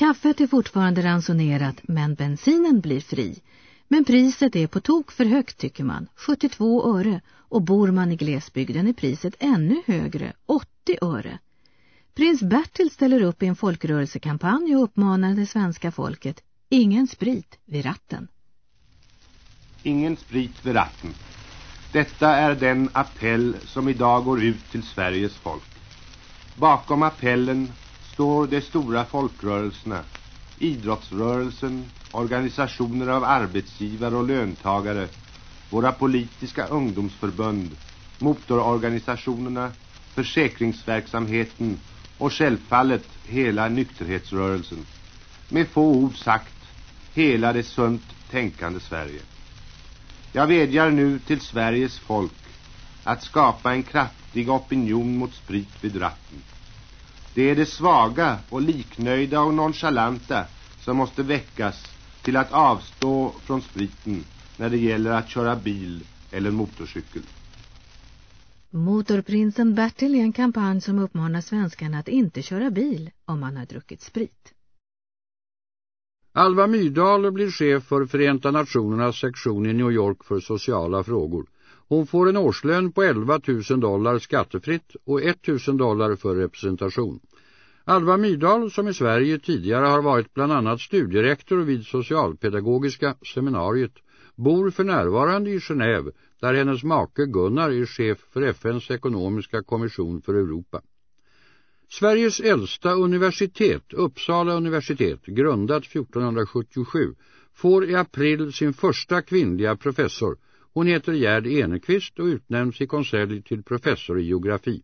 Kaffet är fortfarande ransonerat men bensinen blir fri. Men priset är på tok för högt tycker man, 72 öre. Och bor man i glesbygden är priset ännu högre, 80 öre. Prins Bertil ställer upp i en folkrörelsekampanj och uppmanar det svenska folket, ingen sprit vid ratten. Ingen sprit vid ratten. Detta är den appell som idag går ut till Sveriges folk. Bakom appellen står de stora folkrörelserna, idrottsrörelsen, organisationer av arbetsgivare och löntagare, våra politiska ungdomsförbund, motororganisationerna, försäkringsverksamheten och självfallet hela nykterhetsrörelsen. Med få ord sagt, hela det sunt tänkande Sverige. Jag vädjar nu till Sveriges folk att skapa en kraftig opinion mot sprit vid ratten. Det är de svaga och liknöjda och nonchalanta som måste väckas till att avstå från spriten när det gäller att köra bil eller motorcykel. Motorprinsen Bertil är en kampanj som uppmanar svenskarna att inte köra bil om man har druckit sprit. Alva Myrdal blir chef för Förenta Nationernas sektion i New York för sociala frågor. Hon får en årslön på 11 000 dollar skattefritt och 1 000 dollar för representation. Alva Myrdal, som i Sverige tidigare har varit bland annat studierektor vid socialpedagogiska seminariet, bor för närvarande i Genève där hennes make Gunnar är chef för FNs ekonomiska kommission för Europa. Sveriges äldsta universitet, Uppsala universitet, grundat 1477, får i april sin första kvinnliga professor. Hon heter Gerd Enekvist och utnämns i konselj till professor i geografi.